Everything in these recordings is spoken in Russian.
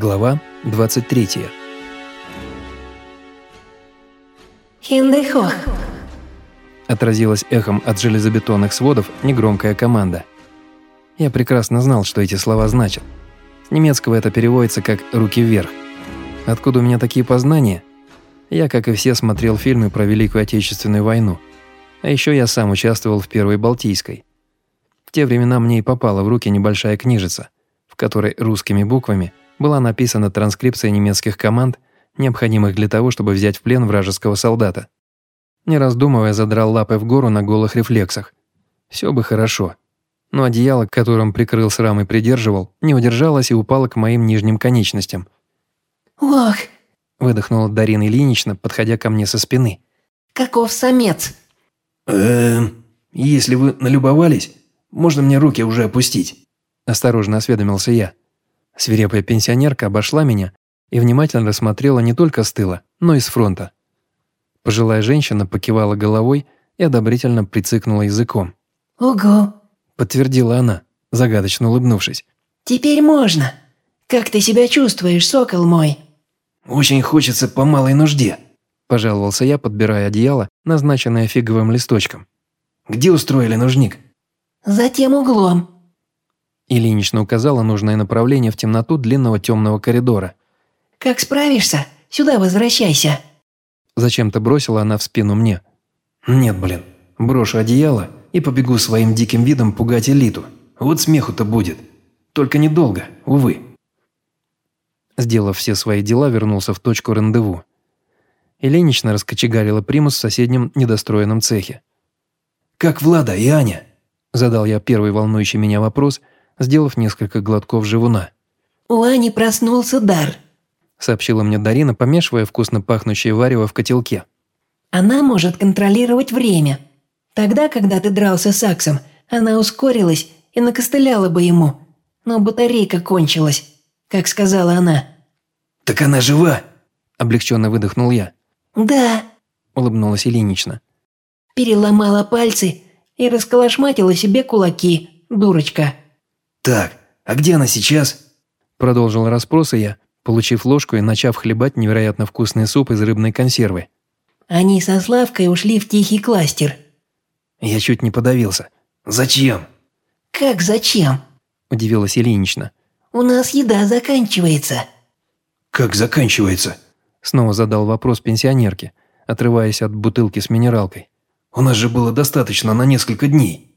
Глава 23. Хиндехох. Отразилась эхом от железобетонных сводов негромкая команда. Я прекрасно знал, что эти слова значат. С немецкого это переводится как «руки вверх». Откуда у меня такие познания? Я, как и все, смотрел фильмы про Великую Отечественную войну. А еще я сам участвовал в Первой Балтийской. В те времена мне и попала в руки небольшая книжица, в которой русскими буквами – была написана транскрипция немецких команд, необходимых для того, чтобы взять в плен вражеского солдата. Не раздумывая, задрал лапы в гору на голых рефлексах. Все бы хорошо. Но одеяло, которым прикрыл срам и придерживал, не удержалось и упало к моим нижним конечностям. «Ох!» – выдохнула Дарина Ильинична, подходя ко мне со спины. «Каков самец?» «Эм, если вы налюбовались, можно мне руки уже опустить?» – осторожно осведомился я. Свирепая пенсионерка обошла меня и внимательно рассмотрела не только с тыла, но и с фронта. Пожилая женщина покивала головой и одобрительно прицикнула языком. «Ого!» – подтвердила она, загадочно улыбнувшись. «Теперь можно. Как ты себя чувствуешь, сокол мой?» «Очень хочется по малой нужде», – пожаловался я, подбирая одеяло, назначенное фиговым листочком. «Где устроили нужник?» «За тем углом», Ильинична указала нужное направление в темноту длинного темного коридора. «Как справишься, сюда возвращайся». Зачем-то бросила она в спину мне. «Нет, блин, брошу одеяло и побегу своим диким видом пугать элиту. Вот смеху-то будет. Только недолго, увы». Сделав все свои дела, вернулся в точку рандеву. Ильинична раскочегарила примус в соседнем недостроенном цехе. «Как Влада и Аня?» Задал я первый волнующий меня вопрос – сделав несколько глотков живуна. «У Ани проснулся дар», – сообщила мне Дарина, помешивая вкусно пахнущее варево в котелке. «Она может контролировать время. Тогда, когда ты дрался с Аксом, она ускорилась и накостыляла бы ему. Но батарейка кончилась, как сказала она». «Так она жива?» – облегченно выдохнул я. «Да», – улыбнулась Ильинична. «Переломала пальцы и расколошматила себе кулаки, дурочка». «Так, а где она сейчас?» Продолжил расспросы я, получив ложку и начав хлебать невероятно вкусный суп из рыбной консервы. «Они со Славкой ушли в тихий кластер». Я чуть не подавился. «Зачем?» «Как зачем?» – удивилась Ильинична. «У нас еда заканчивается». «Как заканчивается?» – снова задал вопрос пенсионерке, отрываясь от бутылки с минералкой. «У нас же было достаточно на несколько дней».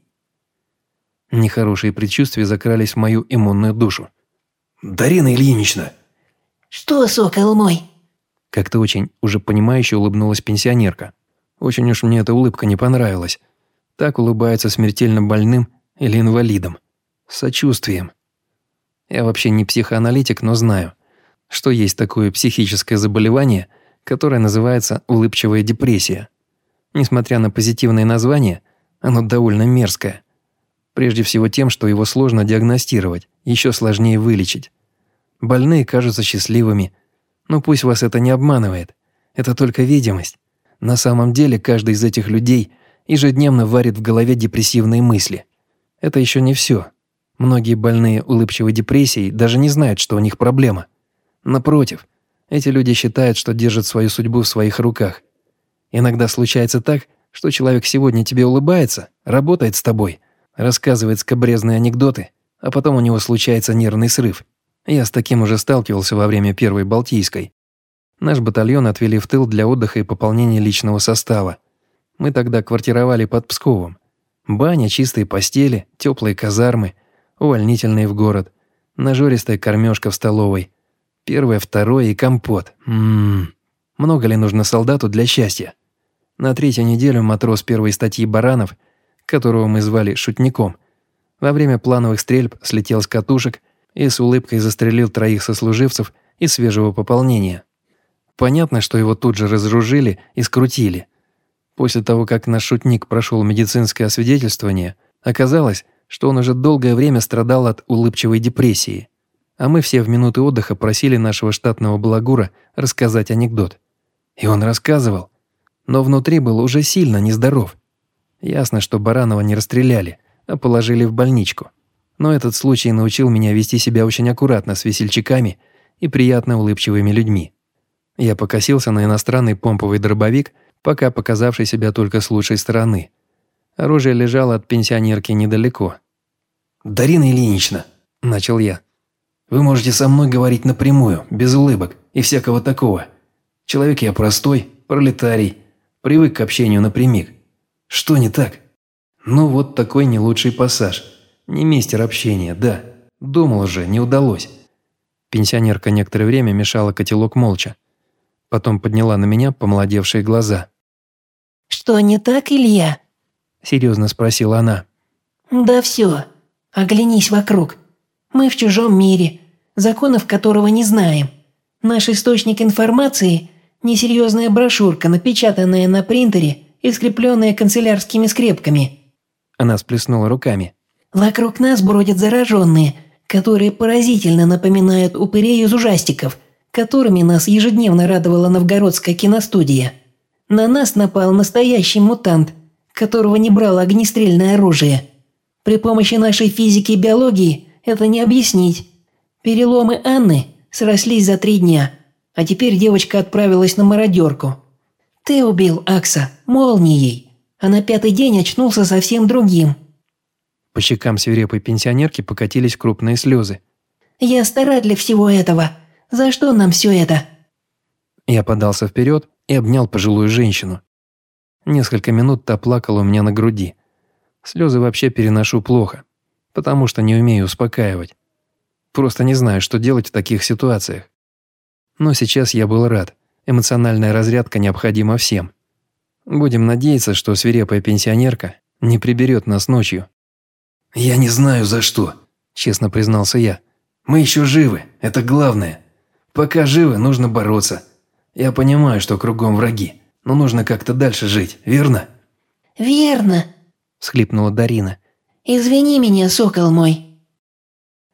Нехорошие предчувствия закрались в мою иммунную душу. «Дарина Ильинична!» «Что, сокол мой?» Как-то очень уже понимающе улыбнулась пенсионерка. Очень уж мне эта улыбка не понравилась. Так улыбается смертельно больным или инвалидом. С сочувствием. Я вообще не психоаналитик, но знаю, что есть такое психическое заболевание, которое называется улыбчивая депрессия. Несмотря на позитивное название, оно довольно мерзкое – Прежде всего тем, что его сложно диагностировать, еще сложнее вылечить. Больные кажутся счастливыми, но пусть вас это не обманывает. Это только видимость. На самом деле каждый из этих людей ежедневно варит в голове депрессивные мысли. Это еще не все. Многие больные улыбчивой депрессией даже не знают, что у них проблема. Напротив, эти люди считают, что держат свою судьбу в своих руках. Иногда случается так, что человек сегодня тебе улыбается, работает с тобой – рассказывает скобрезные анекдоты, а потом у него случается нервный срыв. Я с таким уже сталкивался во время Первой Балтийской. Наш батальон отвели в тыл для отдыха и пополнения личного состава. Мы тогда квартировали под Псковом. Баня, чистые постели, теплые казармы, увольнительные в город, нажористая кормежка в столовой, первое, второе и компот. Ммм, много ли нужно солдату для счастья? На третью неделю матрос первой статьи Баранов – которого мы звали Шутником, во время плановых стрельб слетел с катушек и с улыбкой застрелил троих сослуживцев из свежего пополнения. Понятно, что его тут же разоружили и скрутили. После того, как наш шутник прошел медицинское освидетельствование, оказалось, что он уже долгое время страдал от улыбчивой депрессии. А мы все в минуты отдыха просили нашего штатного балагура рассказать анекдот. И он рассказывал, но внутри был уже сильно нездоров. Ясно, что Баранова не расстреляли, а положили в больничку. Но этот случай научил меня вести себя очень аккуратно с весельчаками и приятно улыбчивыми людьми. Я покосился на иностранный помповый дробовик, пока показавший себя только с лучшей стороны. Оружие лежало от пенсионерки недалеко. «Дарина Ильинична», – начал я, – «вы можете со мной говорить напрямую, без улыбок и всякого такого. Человек я простой, пролетарий, привык к общению напрямик. Что не так?» «Ну вот такой не лучший пассаж. Не мистер общения, да. Думал же, не удалось». Пенсионерка некоторое время мешала котелок молча. Потом подняла на меня помолодевшие глаза. «Что не так, Илья?» – серьезно спросила она. «Да все. Оглянись вокруг. Мы в чужом мире, законов которого не знаем. Наш источник информации – несерьезная брошюрка, напечатанная на принтере и скрепленная канцелярскими скрепками». Она сплеснула руками. «Вокруг нас бродят зараженные, которые поразительно напоминают упырей из ужастиков, которыми нас ежедневно радовала новгородская киностудия. На нас напал настоящий мутант, которого не брало огнестрельное оружие. При помощи нашей физики и биологии это не объяснить. Переломы Анны срослись за три дня, а теперь девочка отправилась на мародерку. Ты убил Акса молнией, а на пятый день очнулся совсем другим. По щекам свирепой пенсионерки покатились крупные слезы. «Я стара для всего этого. За что нам все это?» Я подался вперед и обнял пожилую женщину. Несколько минут та плакала у меня на груди. Слезы вообще переношу плохо, потому что не умею успокаивать. Просто не знаю, что делать в таких ситуациях. Но сейчас я был рад. Эмоциональная разрядка необходима всем. Будем надеяться, что свирепая пенсионерка не приберет нас ночью. «Я не знаю за что», – честно признался я. «Мы еще живы, это главное. Пока живы, нужно бороться. Я понимаю, что кругом враги, но нужно как-то дальше жить, верно?» «Верно», – схлипнула Дарина. «Извини меня, сокол мой».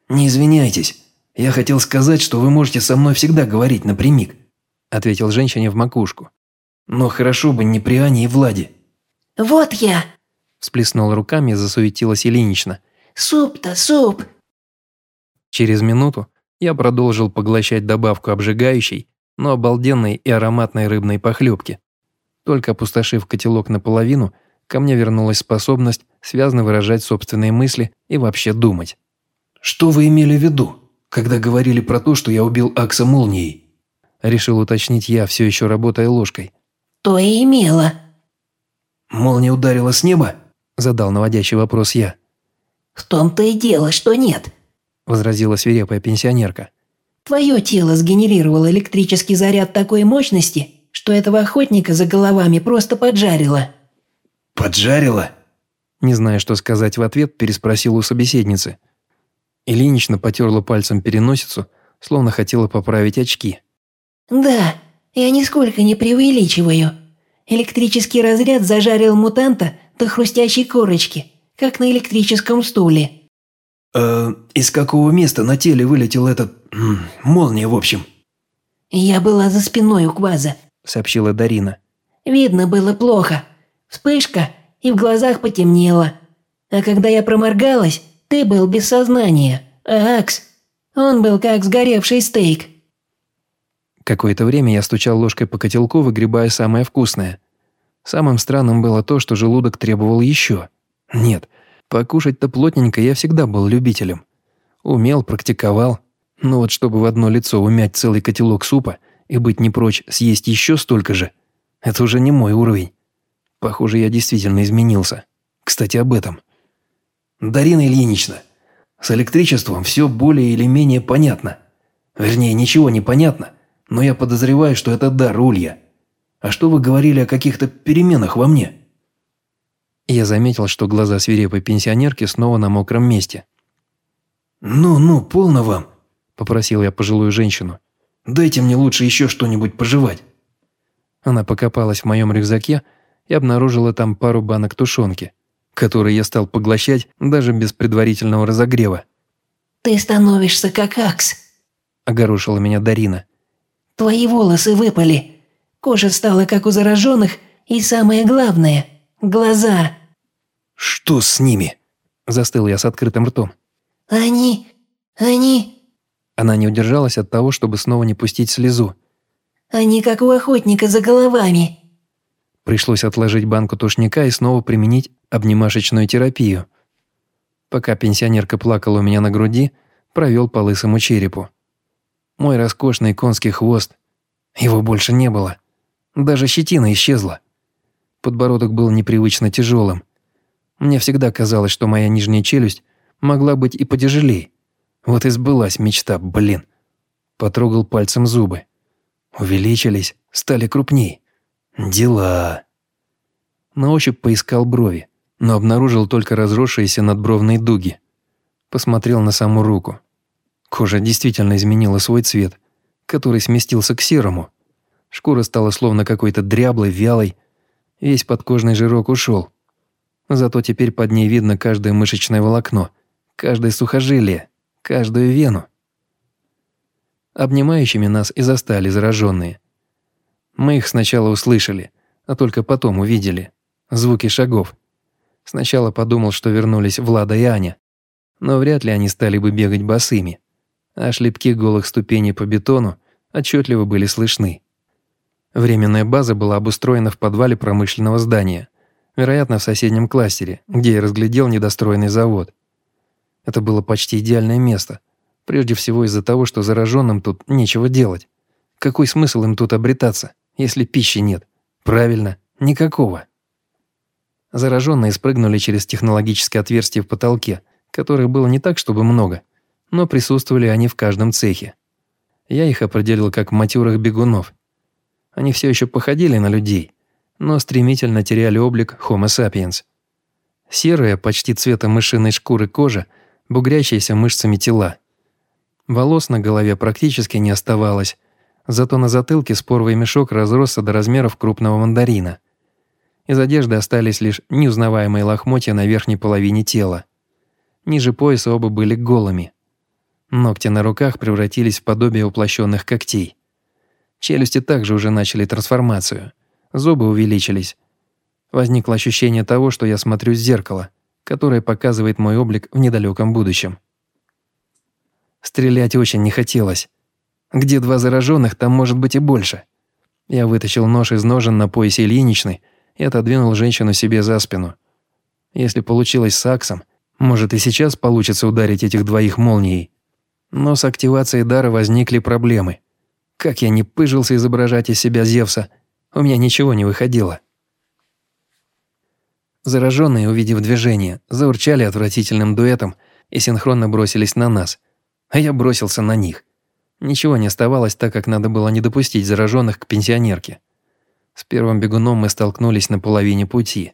«Не извиняйтесь. Я хотел сказать, что вы можете со мной всегда говорить напрямик», – ответил женщине в макушку. «Но хорошо бы не при Ане и Владе». «Вот я», Всплеснула руками и засуетилась Ильинична. «Суп-то, суп!» Через минуту я продолжил поглощать добавку обжигающей, но обалденной и ароматной рыбной похлебки. Только опустошив котелок наполовину, ко мне вернулась способность связно выражать собственные мысли и вообще думать. «Что вы имели в виду, когда говорили про то, что я убил Акса молнией?» Решил уточнить я, все еще работая ложкой. «То и имела». «Молния ударила с неба?» Задал наводящий вопрос я. «В том-то и дело, что нет», – возразила свирепая пенсионерка. «Твое тело сгенерировало электрический заряд такой мощности, что этого охотника за головами просто поджарило». «Поджарило?» Не зная, что сказать в ответ, переспросил у собеседницы. Ильинична потерла пальцем переносицу, словно хотела поправить очки. «Да, я нисколько не преувеличиваю. Электрический разряд зажарил мутанта до хрустящей корочки, как на электрическом стуле». «Э, из какого места на теле вылетел этот... молния, в общем?» «Я была за спиной у Кваза», — сообщила Дарина. «Видно было плохо. Вспышка, и в глазах потемнело. А когда я проморгалась, ты был без сознания. А Акс, он был как сгоревший стейк». Какое-то время я стучал ложкой по котелку, выгребая самое вкусное. Самым странным было то, что желудок требовал еще. Нет, покушать-то плотненько я всегда был любителем. Умел, практиковал. Но вот чтобы в одно лицо умять целый котелок супа и быть не прочь съесть еще столько же, это уже не мой уровень. Похоже, я действительно изменился. Кстати, об этом. Дарина Ильинична, с электричеством все более или менее понятно. Вернее, ничего не понятно, но я подозреваю, что это дар Улья. А что вы говорили о каких-то переменах во мне?» Я заметил, что глаза свирепой пенсионерки снова на мокром месте. «Ну-ну, полно вам», – попросил я пожилую женщину. «Дайте мне лучше еще что-нибудь пожевать». Она покопалась в моем рюкзаке и обнаружила там пару банок тушенки, которые я стал поглощать даже без предварительного разогрева. «Ты становишься как Акс», – огорошила меня Дарина. «Твои волосы выпали, Кожа стала как у зараженных, и самое главное – глаза. «Что с ними?» – застыл я с открытым ртом. «Они... они...» Она не удержалась от того, чтобы снова не пустить слезу. «Они как у охотника за головами». Пришлось отложить банку тушника и снова применить обнимашечную терапию. Пока пенсионерка плакала у меня на груди, провел по лысому черепу. Мой роскошный конский хвост. Его больше не было. Даже щетина исчезла. Подбородок был непривычно тяжелым. Мне всегда казалось, что моя нижняя челюсть могла быть и потяжелее. Вот и сбылась мечта, блин. Потрогал пальцем зубы. Увеличились, стали крупней. Дела. На ощупь поискал брови, но обнаружил только разросшиеся надбровные дуги. Посмотрел на саму руку. Кожа действительно изменила свой цвет, который сместился к серому. Шкура стала словно какой-то дряблой, вялой. Весь подкожный жирок ушел. Зато теперь под ней видно каждое мышечное волокно, каждое сухожилие, каждую вену. Обнимающими нас и застали зараженные. Мы их сначала услышали, а только потом увидели. Звуки шагов. Сначала подумал, что вернулись Влада и Аня. Но вряд ли они стали бы бегать босыми. А шлепки голых ступеней по бетону отчетливо были слышны. Временная база была обустроена в подвале промышленного здания, вероятно, в соседнем кластере, где я разглядел недостроенный завод. Это было почти идеальное место. Прежде всего из-за того, что зараженным тут нечего делать. Какой смысл им тут обретаться, если пищи нет? Правильно, никакого. Зараженные спрыгнули через технологическое отверстие в потолке, которых было не так, чтобы много, но присутствовали они в каждом цехе. Я их определил как матерых бегунов. Они все еще походили на людей, но стремительно теряли облик Homo sapiens. Серая, почти цвета мышиной шкуры кожа – бугрящиеся мышцами тела. Волос на голове практически не оставалось, зато на затылке споровый мешок разросся до размеров крупного мандарина. Из одежды остались лишь неузнаваемые лохмотья на верхней половине тела. Ниже пояса оба были голыми. Ногти на руках превратились в подобие уплощенных когтей. Челюсти также уже начали трансформацию. Зубы увеличились. Возникло ощущение того, что я смотрю в зеркало – которое показывает мой облик в недалеком будущем. Стрелять очень не хотелось. Где два зараженных, там может быть и больше. Я вытащил нож из ножен на поясе Ильиничной и отодвинул женщину себе за спину. Если получилось с Аксом, может и сейчас получится ударить этих двоих молнией. Но с активацией дара возникли проблемы. Как я не пыжился изображать из себя Зевса, у меня ничего не выходило. Зараженные, увидев движение, заурчали отвратительным дуэтом и синхронно бросились на нас, а я бросился на них. Ничего не оставалось, так как надо было не допустить зараженных к пенсионерке. С первым бегуном мы столкнулись на половине пути.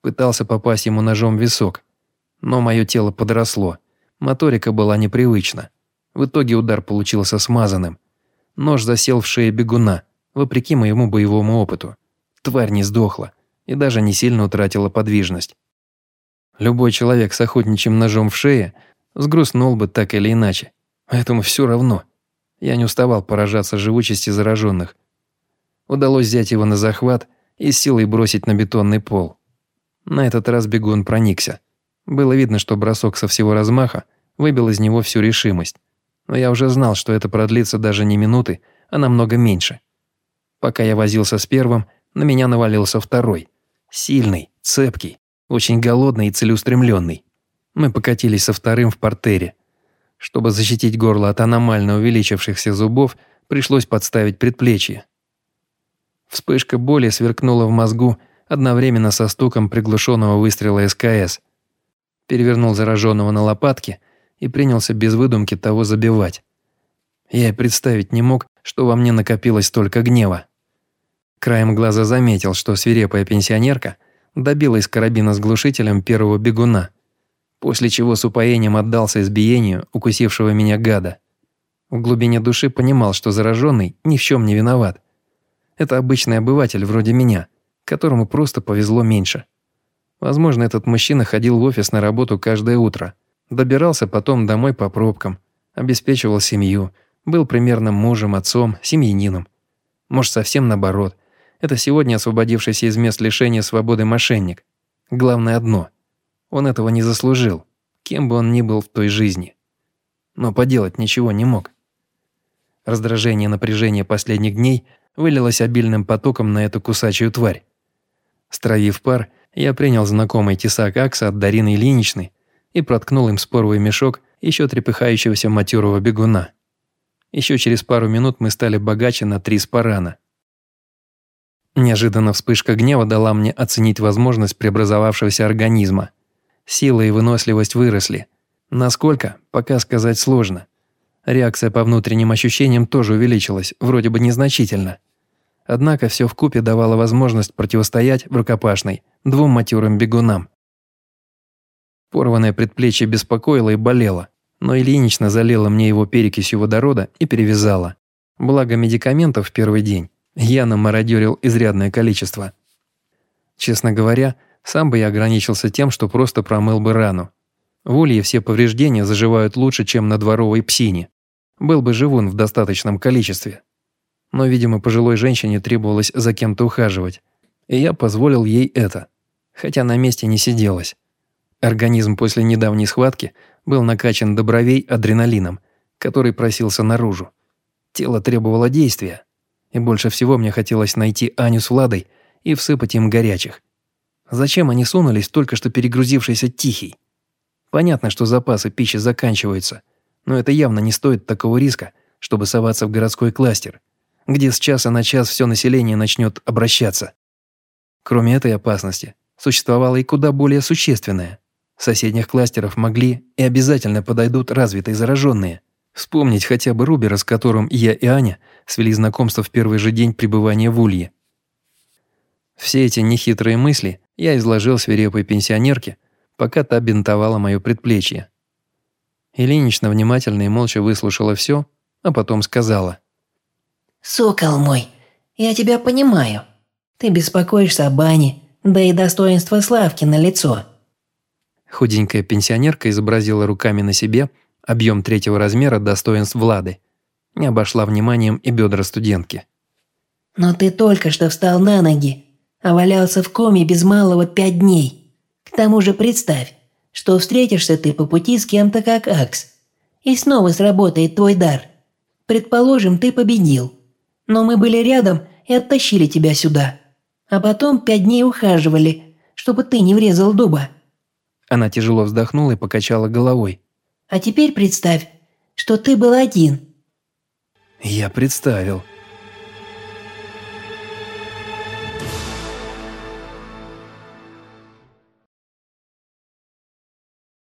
Пытался попасть ему ножом в висок, но мое тело подросло, моторика была непривычна. В итоге удар получился смазанным. Нож засел в шее бегуна, вопреки моему боевому опыту. Тварь не сдохла и даже не сильно утратила подвижность. Любой человек с охотничьим ножом в шее сгрустнул бы так или иначе. Поэтому все равно. Я не уставал поражаться живучести зараженных. Удалось взять его на захват и силой бросить на бетонный пол. На этот раз бегун проникся. Было видно, что бросок со всего размаха выбил из него всю решимость. Но я уже знал, что это продлится даже не минуты, а намного меньше. Пока я возился с первым, на меня навалился второй. Сильный, цепкий, очень голодный и целеустремленный. Мы покатились со вторым в портере. Чтобы защитить горло от аномально увеличившихся зубов, пришлось подставить предплечье. Вспышка боли сверкнула в мозгу одновременно со стуком приглушенного выстрела СКС. Перевернул зараженного на лопатки и принялся без выдумки того забивать. Я и представить не мог, что во мне накопилось столько гнева. Краем глаза заметил, что свирепая пенсионерка добила из карабина с глушителем первого бегуна, после чего с упоением отдался избиению укусившего меня гада. В глубине души понимал, что зараженный ни в чем не виноват. Это обычный обыватель вроде меня, которому просто повезло меньше. Возможно, этот мужчина ходил в офис на работу каждое утро, добирался потом домой по пробкам, обеспечивал семью, был примерным мужем, отцом, семьянином. Может, совсем наоборот, это сегодня освободившийся из мест лишения свободы мошенник. Главное одно – он этого не заслужил, кем бы он ни был в той жизни. Но поделать ничего не мог. Раздражение и напряжение последних дней вылилось обильным потоком на эту кусачую тварь. Стравив пар, я принял знакомый тесак Акса от Дарины Ильиничны и проткнул им споровый мешок еще трепыхающегося матерого бегуна. Еще через пару минут мы стали богаче на три спарана. Неожиданно вспышка гнева дала мне оценить возможность преобразовавшегося организма. Сила и выносливость выросли. Насколько, пока сказать сложно. Реакция по внутренним ощущениям тоже увеличилась, вроде бы незначительно. Однако все вкупе давало возможность противостоять в рукопашной двум матерым бегунам. Порванное предплечье беспокоило и болело, но Ильинична залила мне его перекисью водорода и перевязала. Благо медикаментов в первый день я намародерил изрядное количество. Честно говоря, сам бы я ограничился тем, что просто промыл бы рану. В улье все повреждения заживают лучше, чем на дворовой псине. Был бы живун в достаточном количестве. Но, видимо, пожилой женщине требовалось за кем-то ухаживать, и я позволил ей это, хотя на месте не сиделась. Организм после недавней схватки был накачан до бровей адреналином, который просился наружу. Тело требовало действия, и больше всего мне хотелось найти Аню с Владой и всыпать им горячих. Зачем они сунулись только что перегрузившийся Тихий? Понятно, что запасы пищи заканчиваются, но это явно не стоит такого риска, чтобы соваться в городской кластер, где с часа на час все население начнет обращаться. Кроме этой опасности, существовала и куда более существенная соседних кластеров могли и обязательно подойдут развитые зараженные. Вспомнить хотя бы Рубера, с которым я и Аня свели знакомство в первый же день пребывания в Улье. Все эти нехитрые мысли я изложил свирепой пенсионерке, пока та бинтовала мое предплечье. Ильинична внимательно и молча выслушала все, а потом сказала. «Сокол мой, я тебя понимаю. Ты беспокоишься о бане, да и достоинство Славки на лицо. Худенькая пенсионерка изобразила руками на себе объем третьего размера достоинств Влады. Не обошла вниманием и бедра студентки. «Но ты только что встал на ноги, а валялся в коме без малого пять дней. К тому же представь, что встретишься ты по пути с кем-то как Акс, и снова сработает твой дар. Предположим, ты победил, но мы были рядом и оттащили тебя сюда, а потом пять дней ухаживали, чтобы ты не врезал дуба». Она тяжело вздохнула и покачала головой. «А теперь представь, что ты был один». Я представил.